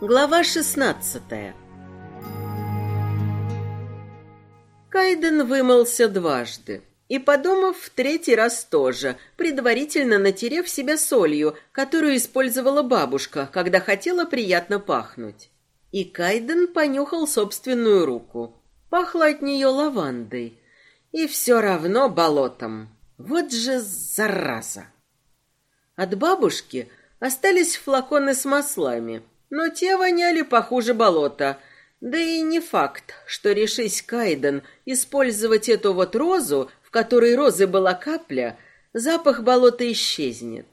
Глава 16 Кайден вымылся дважды. И, подумав, в третий раз тоже, предварительно натерев себя солью, которую использовала бабушка, когда хотела приятно пахнуть. И Кайден понюхал собственную руку. Пахло от нее лавандой. И все равно болотом. Вот же зараза! От бабушки остались флаконы с маслами, но те воняли похуже болота. Да и не факт, что решись Кайден использовать эту вот розу, в которой розы была капля, запах болота исчезнет.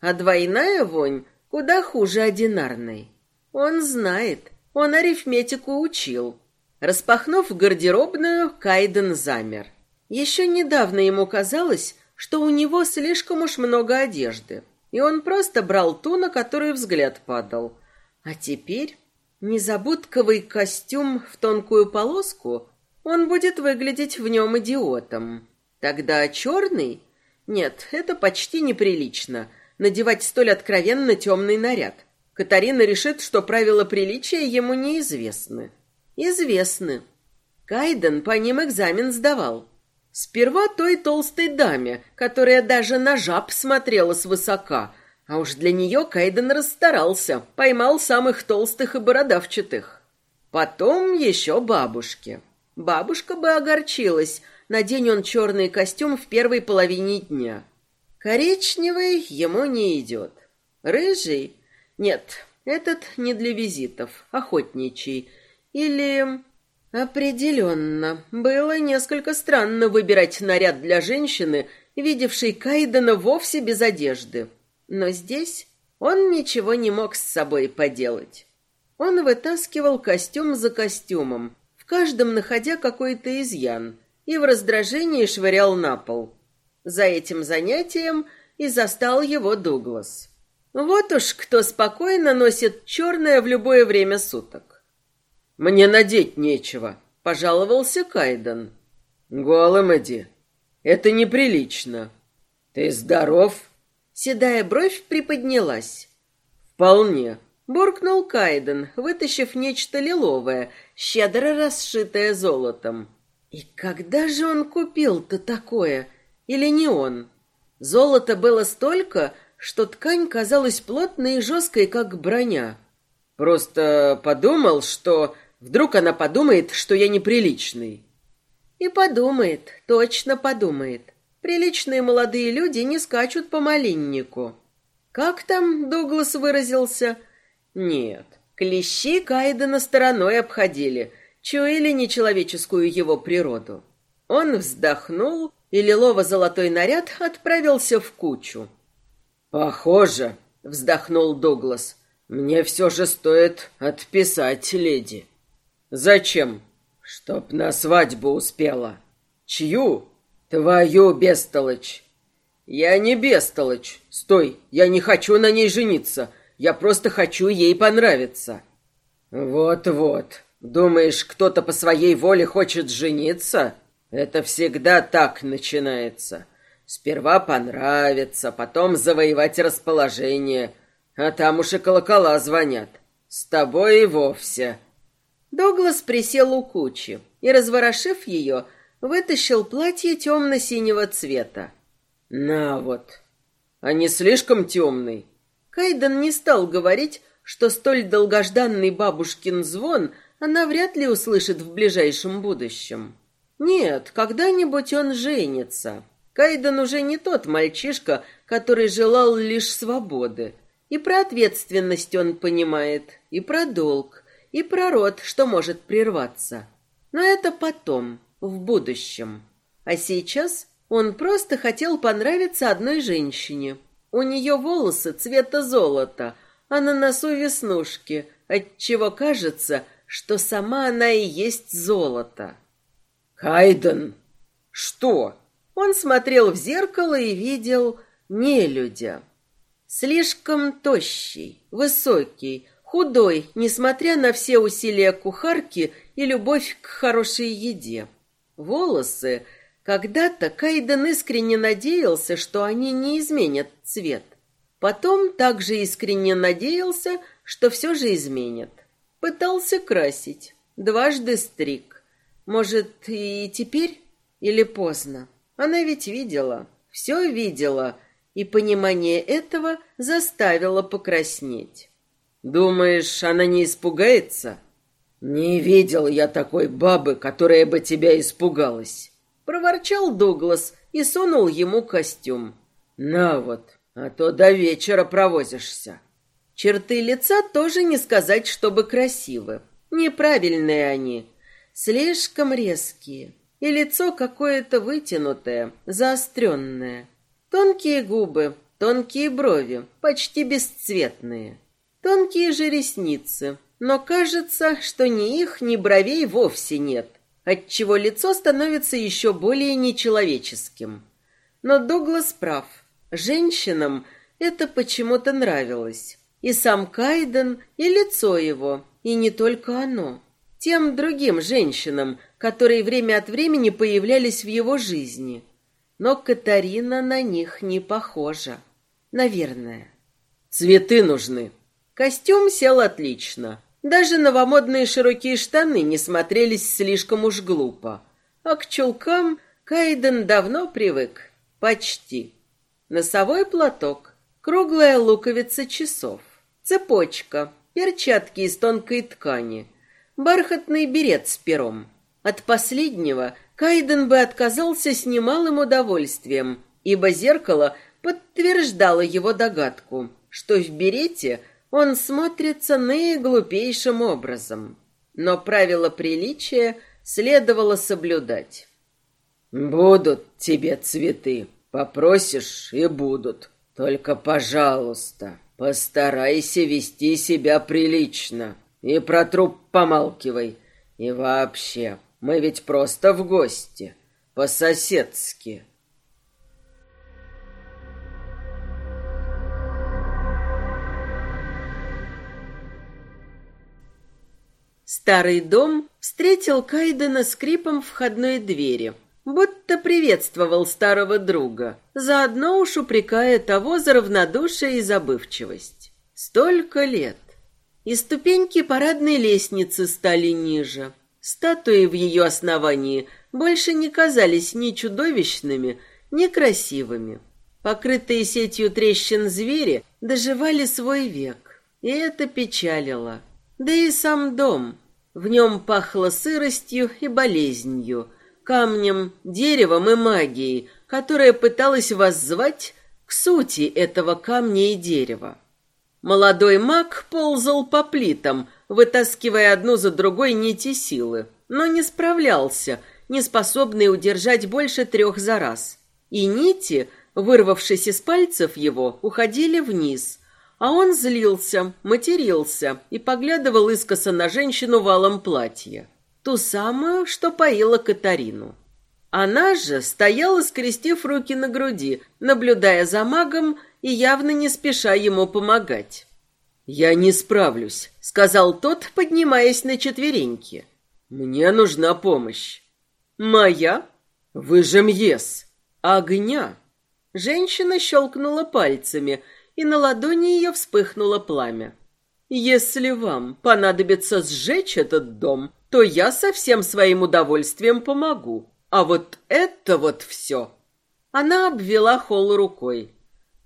А двойная вонь куда хуже одинарной. Он знает, он арифметику учил. Распахнув гардеробную, Кайден замер. Еще недавно ему казалось, что у него слишком уж много одежды, и он просто брал ту, на которую взгляд падал. А теперь незабудковый костюм в тонкую полоску, он будет выглядеть в нем идиотом. Тогда черный? Нет, это почти неприлично, надевать столь откровенно темный наряд. Катарина решит, что правила приличия ему неизвестны. Известны. Кайден по ним экзамен сдавал. Сперва той толстой даме, которая даже на жаб смотрела свысока, а уж для нее Кайден расстарался, поймал самых толстых и бородавчатых. Потом еще бабушке. Бабушка бы огорчилась, надень он черный костюм в первой половине дня. Коричневый ему не идет. Рыжий? Нет, этот не для визитов, охотничий. Или... Определенно, было несколько странно выбирать наряд для женщины, видевшей Кайдена вовсе без одежды. Но здесь он ничего не мог с собой поделать. Он вытаскивал костюм за костюмом, в каждом находя какой-то изъян, и в раздражении швырял на пол. За этим занятием и застал его Дуглас. Вот уж кто спокойно носит черное в любое время суток. «Мне надеть нечего», — пожаловался Кайден. «Голым иди. Это неприлично. Ты здоров?» Седая бровь приподнялась. «Вполне», — буркнул Кайден, вытащив нечто лиловое, щедро расшитое золотом. «И когда же он купил-то такое? Или не он?» Золота было столько, что ткань казалась плотной и жесткой, как броня. «Просто подумал, что вдруг она подумает, что я неприличный». И подумает, точно подумает. Приличные молодые люди не скачут по малиннику. Как там Дуглас выразился? Нет, клещи Кайдена стороной обходили, чуяли нечеловеческую его природу. Он вздохнул, и лилово-золотой наряд отправился в кучу. «Похоже», — вздохнул Дуглас, — «мне все же стоит отписать леди». «Зачем?» «Чтоб на свадьбу успела». «Чью?» «Твою бестолочь!» «Я не бестолочь. Стой, я не хочу на ней жениться. Я просто хочу ей понравиться». «Вот-вот. Думаешь, кто-то по своей воле хочет жениться? Это всегда так начинается. Сперва понравится, потом завоевать расположение, а там уж и колокола звонят. С тобой и вовсе». Доглас присел у кучи и, разворошив ее, вытащил платье темно-синего цвета. «На вот, а не слишком темный?» Кайден не стал говорить, что столь долгожданный бабушкин звон она вряд ли услышит в ближайшем будущем. Нет, когда-нибудь он женится. Кайден уже не тот мальчишка, который желал лишь свободы. И про ответственность он понимает, и про долг, и про род, что может прерваться. Но это потом в будущем. А сейчас он просто хотел понравиться одной женщине. У нее волосы цвета золота, а на носу веснушки, отчего кажется, что сама она и есть золото. «Хайден!» «Что?» Он смотрел в зеркало и видел нелюдя. Слишком тощий, высокий, худой, несмотря на все усилия кухарки и любовь к хорошей еде. Волосы. Когда-то Кайден искренне надеялся, что они не изменят цвет. Потом также искренне надеялся, что все же изменит. Пытался красить, дважды стриг. Может, и теперь? Или поздно? Она ведь видела, все видела, и понимание этого заставило покраснеть. «Думаешь, она не испугается?» «Не видел я такой бабы, которая бы тебя испугалась», — проворчал Дуглас и сунул ему костюм. «На вот, а то до вечера провозишься». Черты лица тоже не сказать, чтобы красивы. Неправильные они, слишком резкие. И лицо какое-то вытянутое, заостренное. Тонкие губы, тонкие брови, почти бесцветные. Тонкие же ресницы, но кажется, что ни их, ни бровей вовсе нет, отчего лицо становится еще более нечеловеческим. Но Дуглас прав. Женщинам это почему-то нравилось. И сам Кайден, и лицо его, и не только оно. Тем другим женщинам, которые время от времени появлялись в его жизни. Но Катарина на них не похожа. Наверное. Цветы нужны. Костюм сел отлично. Даже новомодные широкие штаны не смотрелись слишком уж глупо. А к чулкам Кайден давно привык. Почти. Носовой платок, круглая луковица часов, цепочка, перчатки из тонкой ткани, бархатный берет с пером. От последнего Кайден бы отказался с немалым удовольствием, ибо зеркало подтверждало его догадку, что в берете он смотрится наиглупейшим образом. Но правила приличия следовало соблюдать. «Будут тебе цветы, попросишь и будут. Только, пожалуйста, постарайся вести себя прилично и про труп помалкивай. И вообще, мы ведь просто в гости, по-соседски». Старый дом встретил Кайдена скрипом входной двери, будто приветствовал старого друга, заодно уж упрекая того за равнодушие и забывчивость. Столько лет. И ступеньки парадной лестницы стали ниже. Статуи в ее основании больше не казались ни чудовищными, ни красивыми. Покрытые сетью трещин звери доживали свой век, и это печалило. Да и сам дом. В нем пахло сыростью и болезнью, камнем, деревом и магией, которая пыталась воззвать к сути этого камня и дерева. Молодой маг ползал по плитам, вытаскивая одну за другой нити силы, но не справлялся, не способный удержать больше трех за раз. И нити, вырвавшись из пальцев его, уходили вниз, а он злился, матерился и поглядывал искоса на женщину валом платья. Ту самую, что поила Катарину. Она же стояла, скрестив руки на груди, наблюдая за магом и явно не спеша ему помогать. «Я не справлюсь», — сказал тот, поднимаясь на четвереньки. «Мне нужна помощь». «Моя?» «Вы же Мьес». «Огня». Женщина щелкнула пальцами — и на ладони ее вспыхнуло пламя. «Если вам понадобится сжечь этот дом, то я со всем своим удовольствием помогу. А вот это вот все...» Она обвела холл рукой.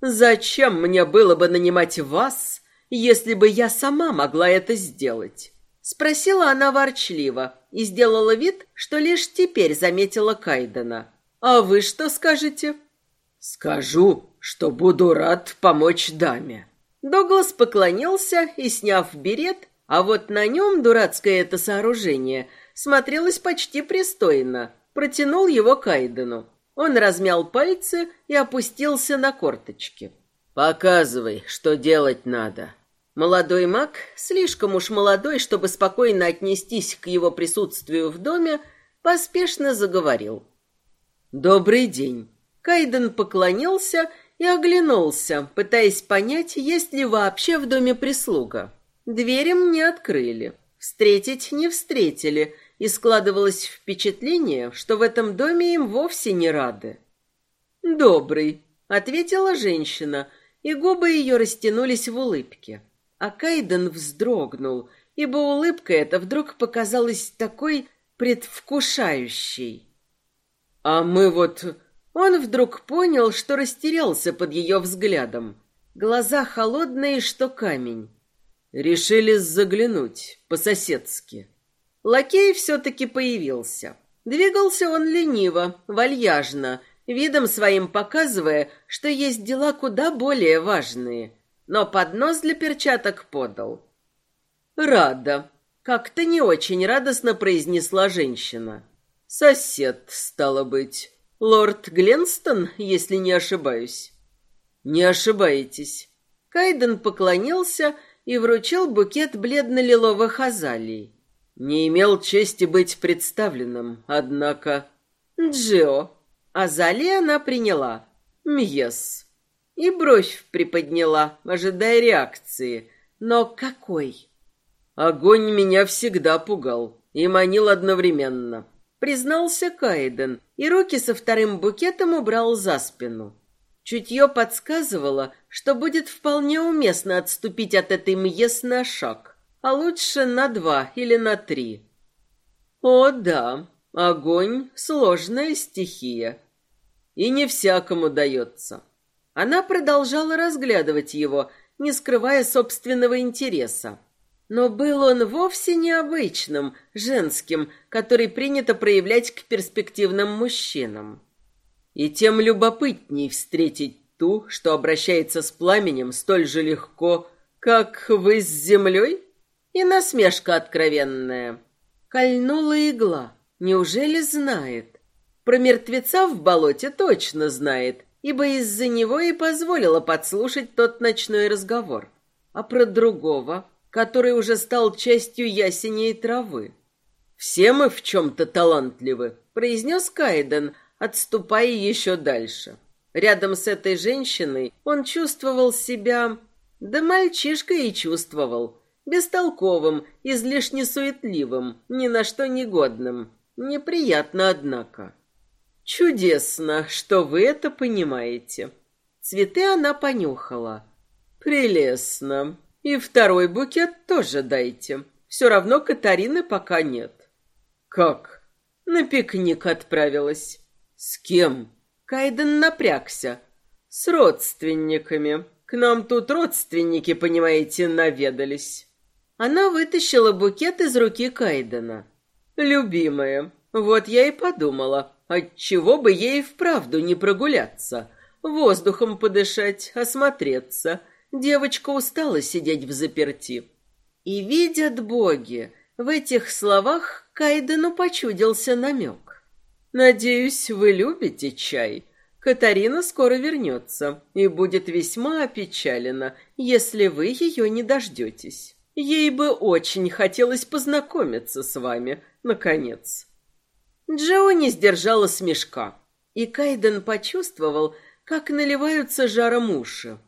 «Зачем мне было бы нанимать вас, если бы я сама могла это сделать?» Спросила она ворчливо и сделала вид, что лишь теперь заметила Кайдена. «А вы что скажете?» «Скажу, что буду рад помочь даме». Доглас поклонился и, сняв берет, а вот на нем дурацкое это сооружение смотрелось почти пристойно, протянул его Кайдену. Он размял пальцы и опустился на корточки. «Показывай, что делать надо». Молодой маг, слишком уж молодой, чтобы спокойно отнестись к его присутствию в доме, поспешно заговорил. «Добрый день». Кайден поклонился и оглянулся, пытаясь понять, есть ли вообще в доме прислуга. Дверям не открыли, встретить не встретили, и складывалось впечатление, что в этом доме им вовсе не рады. «Добрый», — ответила женщина, и губы ее растянулись в улыбке. А Кайден вздрогнул, ибо улыбка эта вдруг показалась такой предвкушающей. А мы вот... Он вдруг понял, что растерялся под ее взглядом. Глаза холодные, что камень. Решили заглянуть по-соседски. Лакей все-таки появился. Двигался он лениво, вальяжно, видом своим показывая, что есть дела куда более важные. Но поднос для перчаток подал. «Рада», — как-то не очень радостно произнесла женщина. «Сосед, стало быть. Лорд Гленстон, если не ошибаюсь». «Не ошибаетесь». Кайден поклонился и вручил букет бледно-лиловых азалий. Не имел чести быть представленным, однако... Джио. Азалия она приняла. Мьес. И бровь приподняла, ожидая реакции. Но какой? Огонь меня всегда пугал и манил одновременно. Признался Кайден, и руки со вторым букетом убрал за спину. Чутье подсказывало, что будет вполне уместно отступить от этой мьес на шаг, а лучше на два или на три. О да, огонь — сложная стихия. И не всякому дается. Она продолжала разглядывать его, не скрывая собственного интереса. Но был он вовсе необычным, женским, который принято проявлять к перспективным мужчинам. И тем любопытней встретить ту, что обращается с пламенем столь же легко, как вы с землей? И насмешка откровенная. Кольнула игла. Неужели знает? Про мертвеца в болоте точно знает, ибо из-за него и позволила подслушать тот ночной разговор. А про другого, который уже стал частью ясеней травы. «Все мы в чем-то талантливы», — произнес Кайден, отступая еще дальше. Рядом с этой женщиной он чувствовал себя... Да мальчишка и чувствовал. Бестолковым, излишне суетливым, ни на что негодным. Неприятно, однако. Чудесно, что вы это понимаете. Цветы она понюхала. Прелестно. И второй букет тоже дайте. Все равно Катарины пока нет. Как? На пикник отправилась. «С кем?» Кайден напрягся. «С родственниками. К нам тут родственники, понимаете, наведались». Она вытащила букет из руки Кайдена. «Любимая, вот я и подумала, отчего бы ей вправду не прогуляться, воздухом подышать, осмотреться. Девочка устала сидеть в заперти». И видят боги, в этих словах Кайдену почудился намек. Надеюсь, вы любите чай. Катарина скоро вернется и будет весьма опечалена, если вы ее не дождетесь. Ей бы очень хотелось познакомиться с вами, наконец. Джо не сдержала смешка, и Кайден почувствовал, как наливаются жаром уши.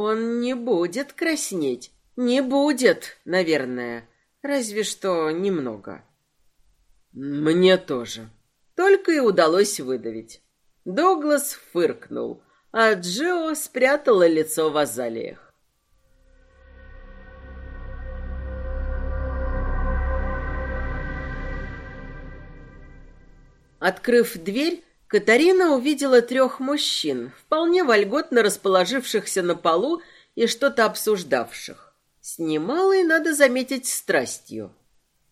Он не будет краснеть, не будет, наверное, разве что немного. Мне тоже, только и удалось выдавить. Доглас фыркнул, а Джо спрятала лицо в азалиях. Открыв дверь, Катарина увидела трех мужчин, вполне вольготно расположившихся на полу и что-то обсуждавших. С немалой, надо заметить, страстью.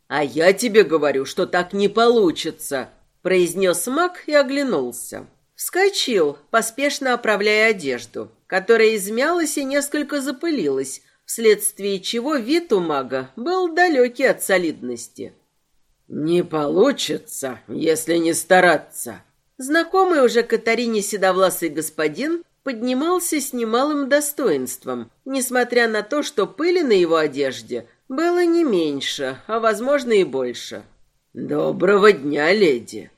«А я тебе говорю, что так не получится!» произнес маг и оглянулся. Вскочил, поспешно оправляя одежду, которая измялась и несколько запылилась, вследствие чего вид у мага был далекий от солидности. «Не получится, если не стараться». Знакомый уже Катарине седовласый господин поднимался с немалым достоинством, несмотря на то, что пыли на его одежде было не меньше, а, возможно, и больше. «Доброго дня, леди!»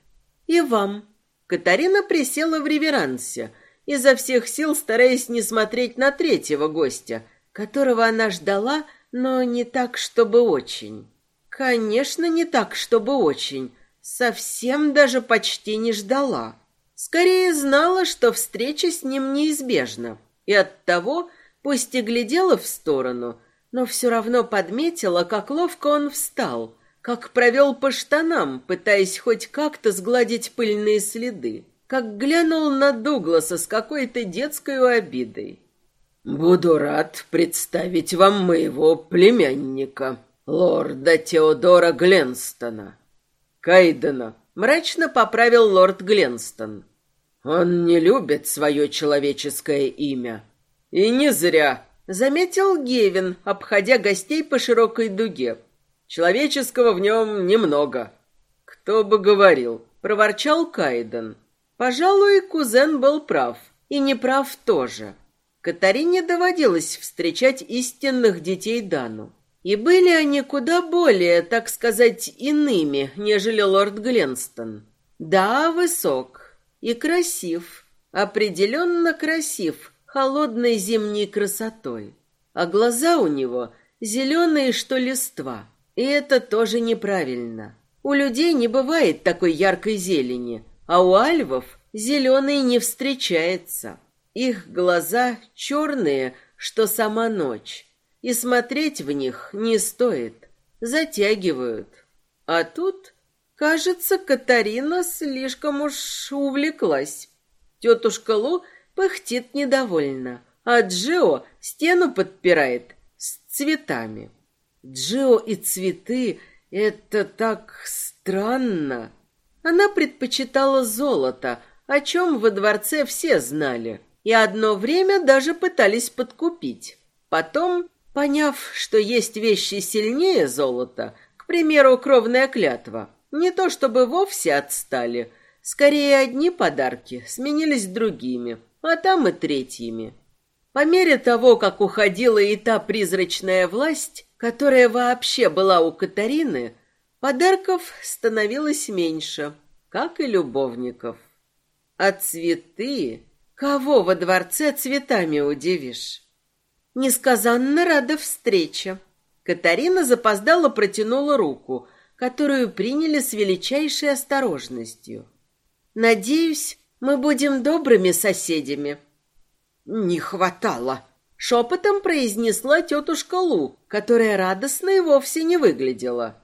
«И вам». Катарина присела в реверансе, изо всех сил стараясь не смотреть на третьего гостя, которого она ждала, но не так, чтобы очень. Конечно, не так, чтобы очень. Совсем даже почти не ждала. Скорее знала, что встреча с ним неизбежна. И оттого, пусть и глядела в сторону, но все равно подметила, как ловко он встал, как провел по штанам, пытаясь хоть как-то сгладить пыльные следы, как глянул на Дугласа с какой-то детской обидой. «Буду рад представить вам моего племянника, лорда Теодора Гленстона». «Кайдена», — мрачно поправил лорд Гленстон. «Он не любит свое человеческое имя». «И не зря», — заметил Гевин, обходя гостей по широкой дуге. «Человеческого в нем немного». «Кто бы говорил», — проворчал Кайден. Пожалуй, кузен был прав, и не прав тоже. Катарине доводилось встречать истинных детей Дану. И были они куда более, так сказать, иными, нежели лорд Гленстон. Да, высок и красив, определенно красив, холодной зимней красотой. А глаза у него зеленые, что листва. И это тоже неправильно. У людей не бывает такой яркой зелени, а у альвов зеленый не встречается. Их глаза черные, что сама ночь и смотреть в них не стоит, затягивают. А тут, кажется, Катарина слишком уж увлеклась. Тетушка Лу пыхтит недовольно, а Джио стену подпирает с цветами. Джио и цветы — это так странно. Она предпочитала золото, о чем во дворце все знали, и одно время даже пытались подкупить. Потом Поняв, что есть вещи сильнее золота, к примеру, кровная клятва, не то чтобы вовсе отстали, скорее одни подарки сменились другими, а там и третьими. По мере того, как уходила и та призрачная власть, которая вообще была у Катарины, подарков становилось меньше, как и любовников. А цветы... Кого во дворце цветами удивишь? Несказанно рада встрече. Катарина запоздала протянула руку, которую приняли с величайшей осторожностью. Надеюсь, мы будем добрыми соседями. Не хватало, шепотом произнесла тетушка Лу, которая радостно и вовсе не выглядела.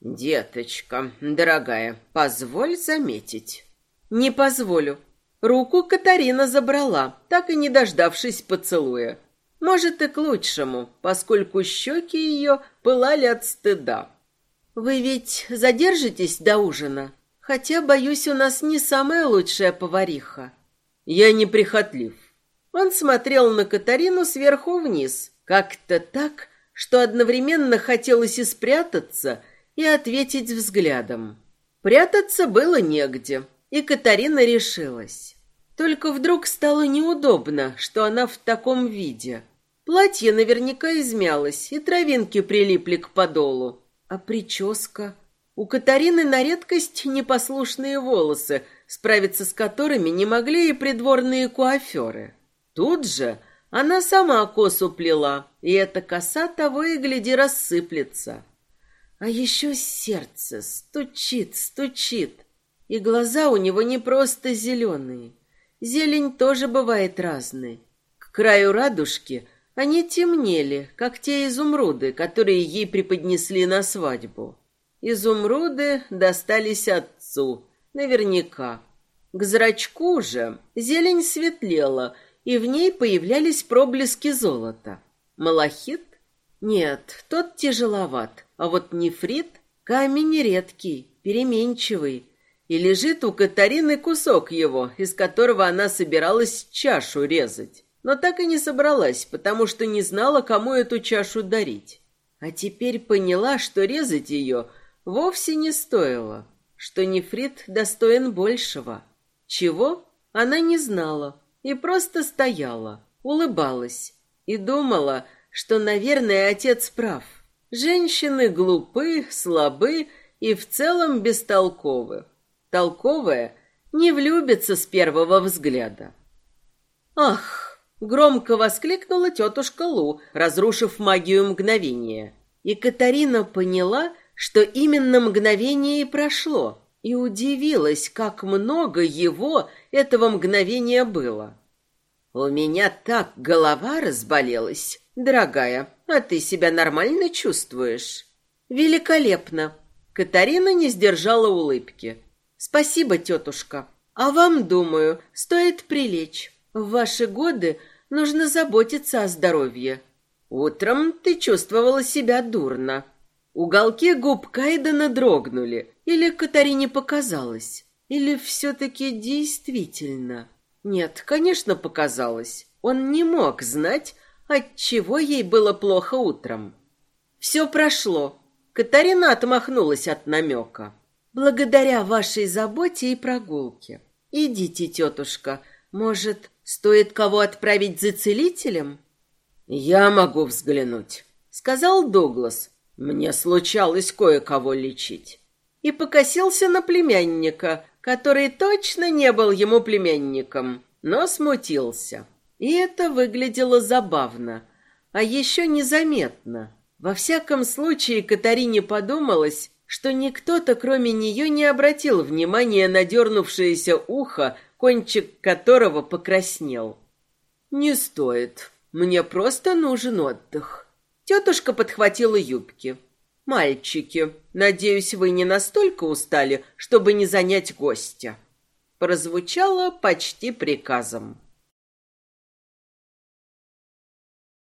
Деточка, дорогая, позволь заметить. Не позволю. Руку Катарина забрала, так и не дождавшись поцелуя. Может, и к лучшему, поскольку щеки ее пылали от стыда. «Вы ведь задержитесь до ужина? Хотя, боюсь, у нас не самая лучшая повариха». «Я не прихотлив». Он смотрел на Катарину сверху вниз, как-то так, что одновременно хотелось и спрятаться, и ответить взглядом. Прятаться было негде, и Катарина решилась. Только вдруг стало неудобно, что она в таком виде. Платье наверняка измялось, и травинки прилипли к подолу. А прическа? У Катарины на редкость непослушные волосы, справиться с которыми не могли и придворные куаферы. Тут же она сама косу плела, и эта коса того и гляди рассыплется. А еще сердце стучит, стучит, и глаза у него не просто зеленые. Зелень тоже бывает разной. К краю радужки – они темнели, как те изумруды, которые ей преподнесли на свадьбу. Изумруды достались отцу, наверняка. К зрачку же зелень светлела, и в ней появлялись проблески золота. Малахит? Нет, тот тяжеловат, а вот нефрит — камень редкий, переменчивый, и лежит у Катарины кусок его, из которого она собиралась чашу резать но так и не собралась, потому что не знала, кому эту чашу дарить. А теперь поняла, что резать ее вовсе не стоило, что нефрит достоин большего. Чего? Она не знала и просто стояла, улыбалась и думала, что, наверное, отец прав. Женщины глупы, слабы и в целом бестолковы. Толковая не влюбится с первого взгляда. Ах, Громко воскликнула тетушка Лу, разрушив магию мгновения. И Катарина поняла, что именно мгновение и прошло, и удивилась, как много его этого мгновения было. У меня так голова разболелась. Дорогая, а ты себя нормально чувствуешь? Великолепно. Катарина не сдержала улыбки. Спасибо, тетушка. А вам, думаю, стоит прилечь. В ваши годы нужно заботиться о здоровье. Утром ты чувствовала себя дурно. Уголки губ Кайдена дрогнули. Или Катарине показалось. Или все-таки действительно. Нет, конечно, показалось. Он не мог знать, отчего ей было плохо утром. Все прошло. Катарина отмахнулась от намека. Благодаря вашей заботе и прогулке. Идите, тетушка. Может, стоит кого отправить за целителем? Я могу взглянуть, сказал Дуглас. Мне случалось кое-кого лечить. И покосился на племянника, который точно не был ему племянником, но смутился. И это выглядело забавно, а еще незаметно. Во всяком случае, Катарине подумалось, что никто-то, кроме нее, не обратил внимания на дернувшееся ухо, кончик которого покраснел. «Не стоит. Мне просто нужен отдых». Тетушка подхватила юбки. «Мальчики, надеюсь, вы не настолько устали, чтобы не занять гостя». Прозвучало почти приказом.